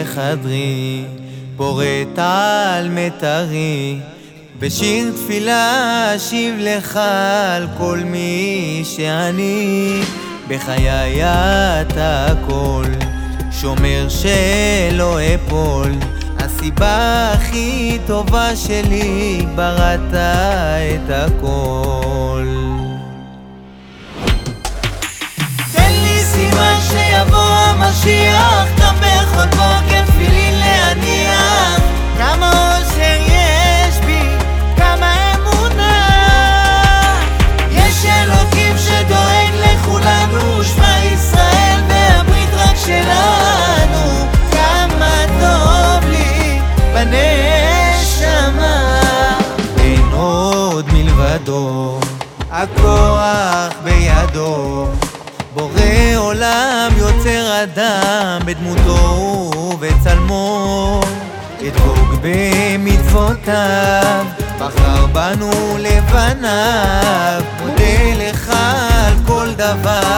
בחדרי, פורט על מיתרי, בשיר תפילה אשיב לך על כל מי שאני, בחיי אתה הכל, שומר שלא אפול, הסיבה הכי טובה שלי, בראת את הכל. בידו. בורא עולם יוצר אדם בדמותו ובצלמו. אדבוק במצוותיו, בחר בנו לבניו. מודה לך על כל דבר,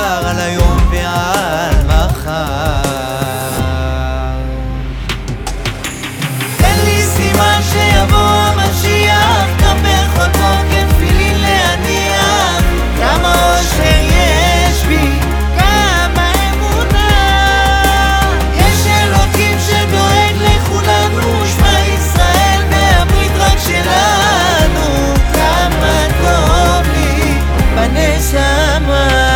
bersama